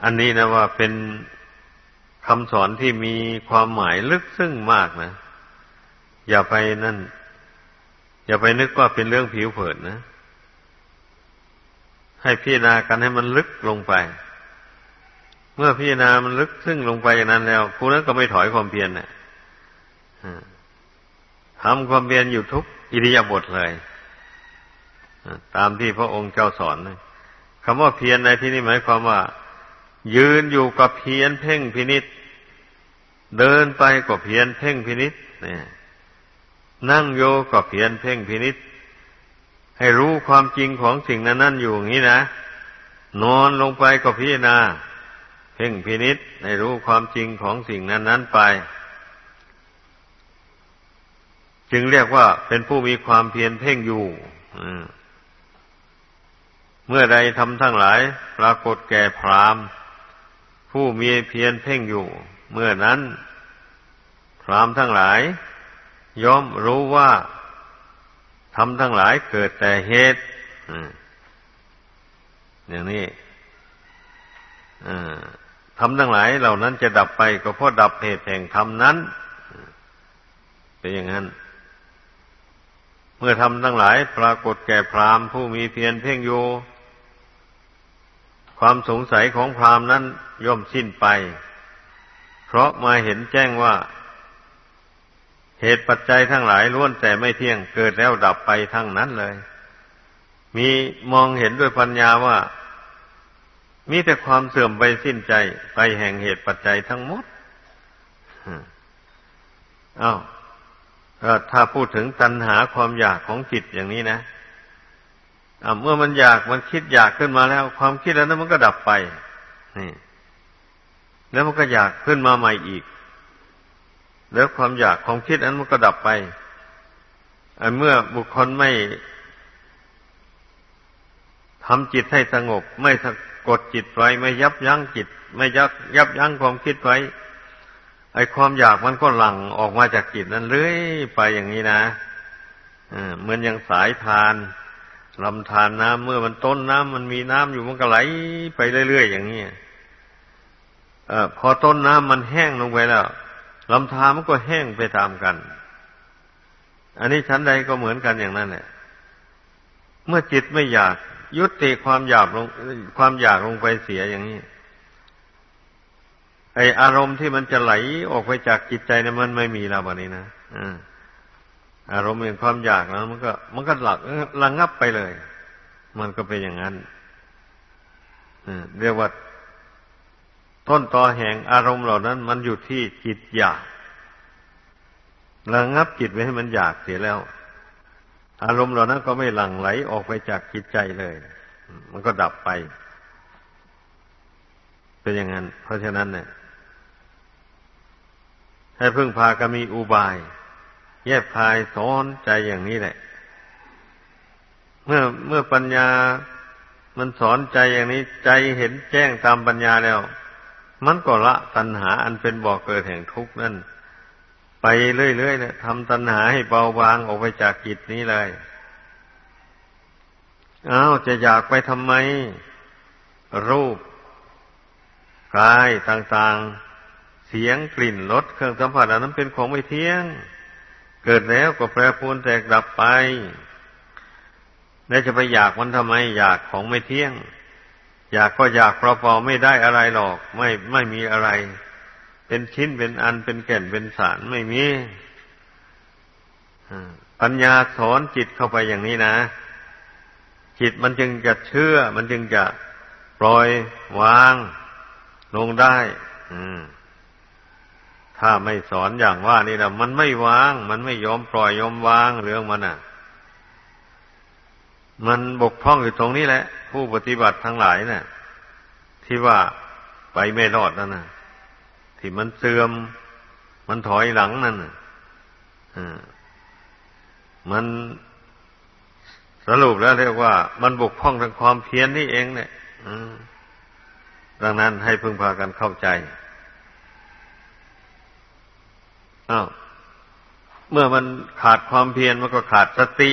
อันนี้นะว่าเป็นคำสอนที่มีความหมายลึกซึ้งมากนะ อย่าไปนั่น อย่าไปนึกว่าเป็นเรื่องผิวเผินนะ ให้พิจารณากันให้มันลึกลงไป เมื่อพิจารณามันลึกซึ้งลงไปอย่างนั้นแล้วผู้นั้นก็ไม่ถอยความเพียรนะ่ะ ทำความเพียรอยู่ทุกอิริยาบถเลยตามที่พระองค์เจ้าสอนคำว่าเพียรในที่นี้หมายความว่า ยืนอยู่กับเพียนเพ่งพินิษเดินไปก็เพียนเพ่งพินิษเนี่ยนั่งโยก็เพียนเพ่งพินิษให้รู้ความจริงของสิ่งนั้นนั่นอยู่อย่างนี้นะ นอนลงไปก็พิจารณา เพ่งพินิษให้รู้ความจริงของสิ่งนั้นนั้นไป จึงเรียกว่าเป็นผู้มีความเพียรเพ่งอยู่เมื่อใดทำทั้งหลายปรากฏแก่พรามผู้มีเพียรเพ่งอยู่ เมื่อนั้น พรามทั้งหลายย่อมรู้ว่าทำทั้งหลายเกิดแต่เหตุอย่างนี้ทำทั้งหลายเหล่านั้นจะดับไปก็เพราะดับเหตุแห่งธรรมนั้น เป็นอย่างนั้น เมื่อทำทั้งหลายปรากฏแก่พรามผู้มีเพียรเพ่งโยความสงสัยของพรามนั้นย่อมสิ้นไป เพราะมาเห็นแจ้งว่า เหตุปัจจัยทั้งหลายล้วนแต่ไม่เที่ยงเกิดแล้วดับไปทั้งนั้นเลย มีมองเห็นด้วยปัญญาว่า มีแต่ความเสื่อมไปสิ้นใจไปแห่งเหตุปัจจัยทั้งหมดอ้าว ถ้าพูดถึงตัณหาความอยากของจิตอย่างนี้นะเมื่อมันอยากมันคิดอยากขึ้นมาแล้ว ความคิดแล้วนั้นมันก็ดับไปนี่แล้วมันก็อยากขึ้นมาใหม่อีก แล้วความอยากความคิดนั้นมันก็ดับไปเมื่อบุคคลไม่ทำจิตให้สงบ ไม่กดจิตไว้ ไม่ยับยั้งจิต ไม่ยับยับยั้งความคิดไว้ ไอ้ความอยากมันก็หลั่งออกมาจากจิตนั้นเรื่อยไปอย่างนี้นะเหมือนอย่างสายทานลำธารน้ำเมื่อมันต้นน้ำมันมีน้ำอยู่มันก็ไหลไปเรื่อยๆอย่างนี้อพอต้นน้ำมันแห้งลงไปแล้วลำธารมันก็แห้งไปตามกัน อันนี้ชั้นใดก็เหมือนกันอย่างนั้นแหละ เมื่อจิตไม่อยากยุติความอยากลงความอยากลงไปเสียอย่างนี้ ไออารมณ์ที่มันจะไหลออกไปจากจิตใจเนี่ยมันไม่มีแล้ววันนี้นะอารมณ์เป็นความอยากแล้ว มันก็ มันก็หลักระงงับไปเลย มันก็เป็นอย่างนั้นเรียกว่าต้นตอแห่งอารมณ์เหล่านั้น มันอยู่ที่จิตอยากระงับจิตไว้ให้มันอยากเสียแล้ว อารมณ์เหล่านั้นก็ไม่หลั่งไหลออกไปจากจิตใจเลย มันก็ดับไป เป็นอย่างนั้น เพราะฉะนั้นเนี่ย ให้พึ่งพาก็มีอุบาย แยบพายสอนใจอย่างนี้แหละ เมื่อเมื่อปัญญามันสอนใจอย่างนี้ ใจเห็นแจ้งตามปัญญาแล้ว มันก็ละตัณหาอันเป็นบ่อกเกิดแห่งทุกข์นั่นไปเรื่อยๆเนี่ยทำตัณหาให้เบาบางออกไปจากจิตนี้เลยอ้าวจะอยากไปทำไม รูปกายต่างๆ เสียงกลิ่นรสเครื่องสัมผัสอันนั้นเป็นของไม่เที่ยง เกิดแล้วก็แปรปรวนแตกดับไปแล้วจะไปอยากมันทำไม อยากของไม่เที่ยง อยากก็อยากเปล่าๆไม่ได้อะไรหรอก ไม่ไม่มีอะไร เป็นชิ้นเป็นอันเป็นแก่นเป็นสารไม่มีปัญญาสอนจิตเข้าไปอย่างนี้นะ จิตมันจึงจะเชื่อ มันจึงจะปล่อยวางลงได้ ถ้าไม่สอนอย่างว่านี่นะมันไม่วาง มันไม่ยอมปล่อยยอมวางเรื่องมันอะ มันบกพร่องอยู่ตรงนี้แหละ ผู้ปฏิบัติทั้งหลายเนะ่ะที่ว่าไปไม่รอดนั่นนะที่มันเสื่อม มันถอยหลังนั่นมันสรุปแล้วเรียกว่า มันบกพร่องทางความเพียรนี่เองเนี่ยดังนั้นให้พึงพากันเข้าใจ อ้าวเมื่อมันขาดความเพียรมันก็ขาดสติ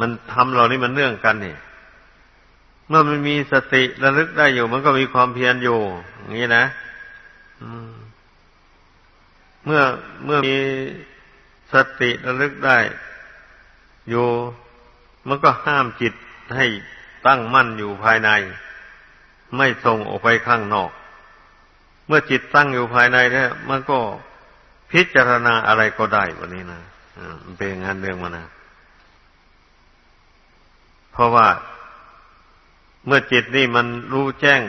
มันทำเรานี่มันเนื่องกันนี่เมื่อมันมีสติระลึกได้อยู่ มันก็มีความเพียรอยู่อย่างนี้นะเมื่อเมื่อมีสติระลึกได้ อยู่ มันก็ห้ามจิตให้ตั้งมั่นอยู่ภายใน ไม่ส่งออกไปข้างนอก มื่อจิตตั้งอยู่ภายในแล้วมันก็พิจารณาอะไรก็ได้วันนี้นะมันเป็นงานเรื่องมานะเพราะว่าเมื่อจิตนี่มันรู้แจ้ง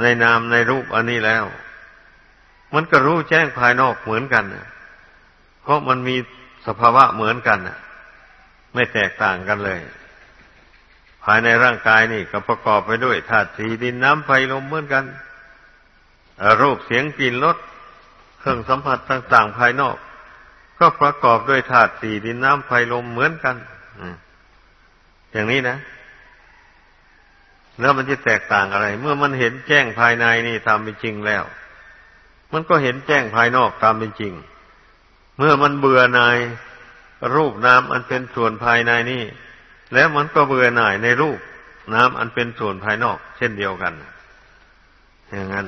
ในนามในรูปอันนี้แล้ว มันก็รู้แจ้งภายนอกเหมือนกันเพราะมันมีสภาวะเหมือนกันไม่แตกต่างกันเลย ภายในร่างกายนี่ก็ประกอบไปด้วยธาตุสีดินน้ำไฟลมเหมือนกัน รูปเสียงกลิ่นรสเครื่องสัมผัสต่าง ๆ ภายนอก ก็ประกอบด้วยธาตุสี่ดินน้ำไฟลมเหมือนกันอย่างนี้นะ แล้วมันจะแตกต่างอะไร เมื่อมันเห็นแจ้งภายในนี่ตามเป็นจริงแล้ว มันก็เห็นแจ้งภายนอกตามเป็นจริง เมื่อมันเบื่อหน่ายรูปนามอันเป็นส่วนภายในนี่ แล้วมันก็เบื่อหน่ายในรูปน้ำอันเป็นส่วนภายนอก เช่นเดียวกัน อย่างนั้น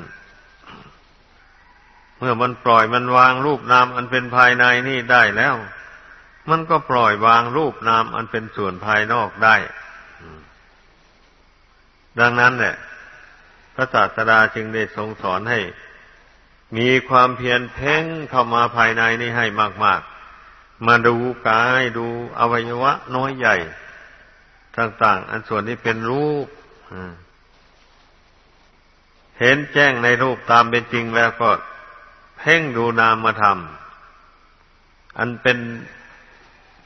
เมื่อมันปล่อยมันวางรูปนามอันเป็นภายในนี่ได้แล้ว มันก็ปล่อยวางรูปนามอันเป็นส่วนภายนอกได้ ดังนั้นเนี่ยพระศาสดาจึงได้ทรงสอนให้ มีความเพียรเพ่งเข้ามาภายในนี่ให้มาก ๆ มาดูกายดูอวัยวะน้อยใหญ่ ต่าง ๆ อันส่วนนี้เป็นรูปเห็นแจ้งในรูปตามเป็นจริงแล้วก็ เพ่งดูนามธรรม อันเป็น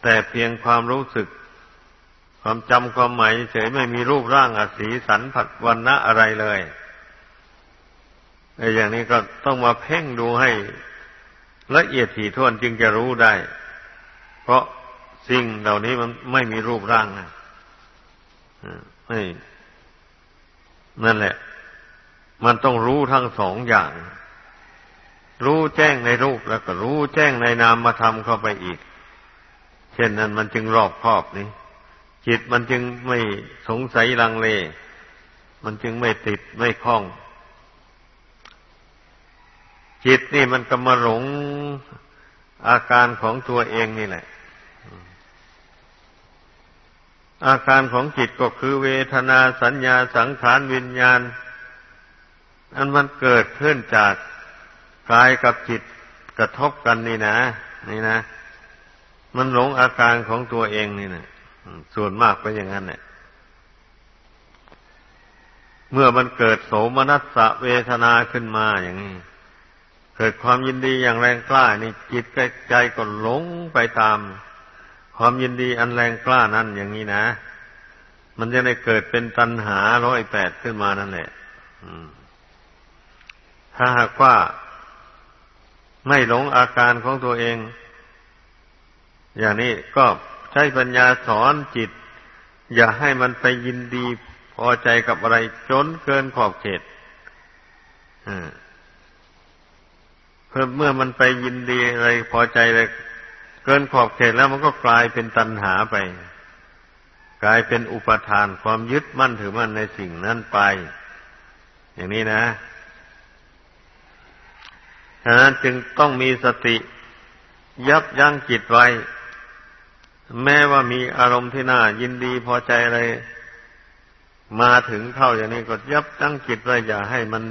แต่เพียงความรู้สึก ความจำความหมายเฉยไม่มีรูปร่างอสีสันผัดวันนะอะไรเลยในอย่างนี้ก็ต้องมาเพ่งดูให้ละเอียดถี่ถ้วนจึงจะรู้ได้ เพราะสิ่งเหล่านี้มันไม่มีรูปร่างนะไม่นั่นแหละ มันต้องรู้ทั้งสองอย่าง รู้แจ้งในรูปแล้วก็รู้แจ้งในนามมาทำเข้าไปอีก เช่นนั้นมันจึงรอบครอบนี่จิตมันจึงไม่สงสัยลังเล มันจึงไม่ติดไม่คล้อง จิตนี่มันก็มาหลงอาการของตัวเองนี่แหละ อาการของจิตก็คือเวทนาสัญญาสังขารวิญญาณ อันมันเกิดขึ้นจาก กายกับจิตกระทบกันนี่นะ นี่นะ มันหลงอาการของตัวเองนี่นะส่วนมากเป็นอย่างนั้นเนี่ยเมื่อมันเกิดโสมนัสสะเวทนาขึ้นมาอย่างนี้ เกิดความยินดีอย่างแรงกล้า นี่จิตใจก็หลงไปตาม ความยินดีอันแรงกล้านั้นอย่างนี้นะ มันจะได้เกิดเป็นตัณหาร้อยแปดขึ้นมานั่นแหละถ้าหากว่า ไม่หลงอาการของตัวเอง อย่างนี้ก็ใช้ปัญญาสอนจิต อย่าให้มันไปยินดีพอใจกับอะไรจนเกินขอบเขตเพิ่มเมื่อมันไปยินดีอะไรพอใจอะไรเกินขอบเขตแล้วมันก็กลายเป็นตัณหาไป กลายเป็นอุปทานความยึดมั่นถือมั่นในสิ่งนั้นไป อย่างนี้นะ ฉะนั้นจึงต้องมีสติยับยั้งจิตไว้ แม้ว่ามีอารมณ์ที่น่ายินดีพอใจอะไร มาถึงเข้าอย่างนี้ก็ยับยั้งจิตไว้อย่าให้มัน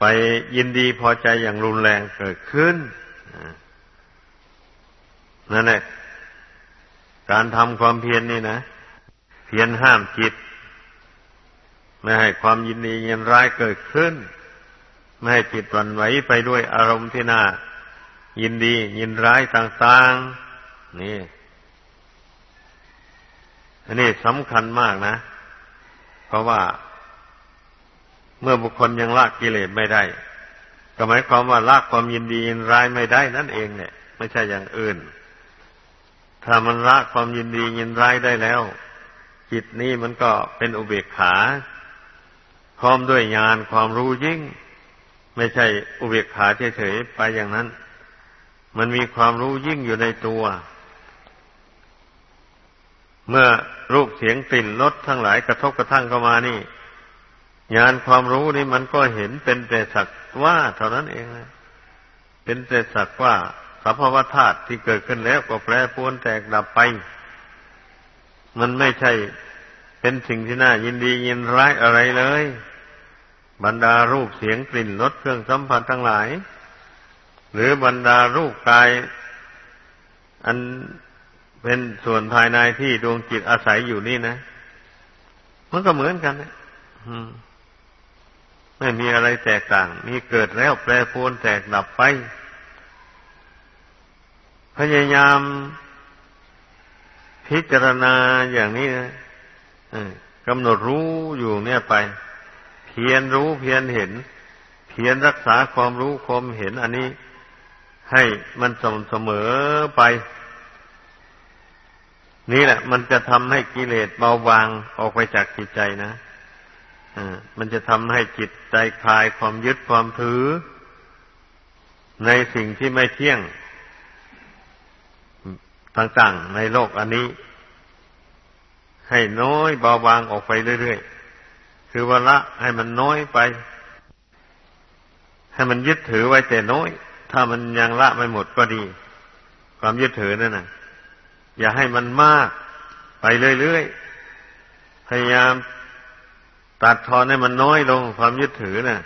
ไปยินดีพอใจอย่างรุนแรงเกิดขึ้นนั่นแหละการทำความเพียรนนี่นะ เพียรห้ามจิต ไม่ให้ความยินดียินร้ายเกิดขึ้น ไม่ให้จิตวันไหวไปด้วยอารมณ์ที่น่ายินดี ยินร้ายต่างๆ นี่ อันนี้สำคัญมากนะ เพราะว่า เมื่อบุคคลยังละกิเลสไม่ได้ ก็หมายความว่าละความยินดียินร้ายไม่ได้นั่นเองเนี่ย ไม่ใช่อย่างอื่น ถ้ามันละความยินดียินร้ายได้แล้ว จิตนี้มันก็เป็นอุเบกขา พร้อมด้วยญาณความรู้ยิ่ง ไม่ใช่อุเบกขาเฉยๆไปอย่างนั้น มันมีความรู้ยิ่งอยู่ในตัว เมื่อรูปเสียงกลิ่นรสทั้งหลายกระทบกระทั่งเข้ามานี่ญาณความรู้นี่มันก็เห็นเป็นแต่สักว่าเท่านั้นเองนะเป็นแต่สักว่าสภาวธาตุที่เกิดขึ้นแล้วก็แปรปรวนแตกดับไป มันไม่ใช่เป็นสิ่งที่น่ายินดียินร้ายอะไรเลย บรรดารูปเสียงกลิ่นรสเครื่องสัมผัสทั้งหลาย หรือบรรดารูปกาย อันเป็นส่วนภายในที่ดวงจิตอาศัยอยู่นี่นะมันก็เหมือนกันนะไม่มีอะไรแตกต่าง มีเกิดแล้วแปรปรวนแตกดับไป พยายามพิจารณาอย่างนี้นะกำหนดรู้อยู่เนี่ยไป พียรรู้เพียรเห็น เพียรรักษาความรู้ความเห็น อันนี้ให้มันสม่ำเสมอไป นี่แหละ มันจะทำให้กิเลสเบาบางออกไปจากจิตใจนะอ่ามันจะทำให้จิตใจคลายความยึดความถือ ในสิ่งที่ไม่เที่ยงต่างๆในโลกอันนี้ ให้น้อยเบาบางออกไปเรื่อยๆ คือว่าละให้มันน้อยไป ให้มันยึดถือไว้แต่น้อย ถ้ามันยังละไม่หมดก็ดี ความยึดถือนั่นนะอย่าให้มันมาก ไปเรื่อยๆพยายามตัดทอนให้มันน้อยลง ความยึดถือน่ะ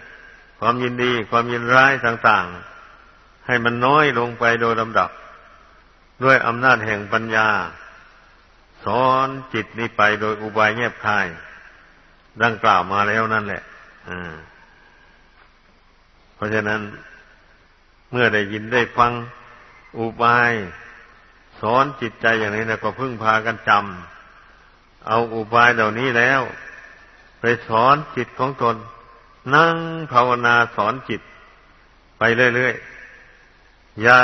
ความยินดี ความยินร้ายต่าง ๆ ให้มันน้อยลงไปโดยลำดับ ด้วยอำนาจแห่งปัญญา สอนจิตนี้ไปโดยอุบายแยบคาย ดังกล่าวมาแล้วนั่นแหละเพราะฉะนั้นเมื่อได้ยินได้ฟังอุบาย สอนจิตใจอย่างนี้นะก็พึ่งพากันจำเอาอุบายเหล่านี้แล้ว ไปสอนจิตของตน นั่งภาวนาสอนจิต ไปเรื่อยๆอย่า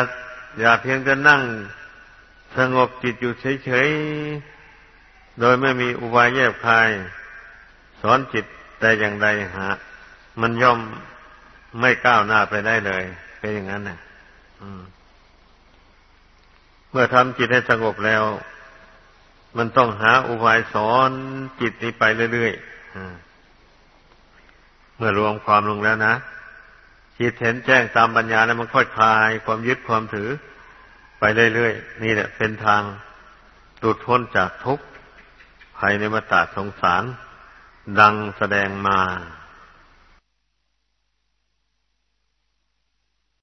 อย่าเพียงแต่นั่งสงบจิตอยู่เฉยๆ โดยไม่มีอุบายแยบคาย อนจิตแต่อย่างใดหา มันย่อมไม่ก้าวหน้าไปได้เลย เป็นอย่างนั้นนะเมื่อทำจิตให้สงบแล้ว มันต้องหาอุบายสอนจิตนี้ไปเรื่อยๆเมื่อรวมความลงแล้วนะจิตเห็นแจ้งตามปัญญาแล้วมันค่อยคลาย ความยึดความถือ ไปเรื่อยๆนี่แหละเป็นทางหลุดพ้นจากทุกข์ภายในมตาสงสาร ดังแสดงมา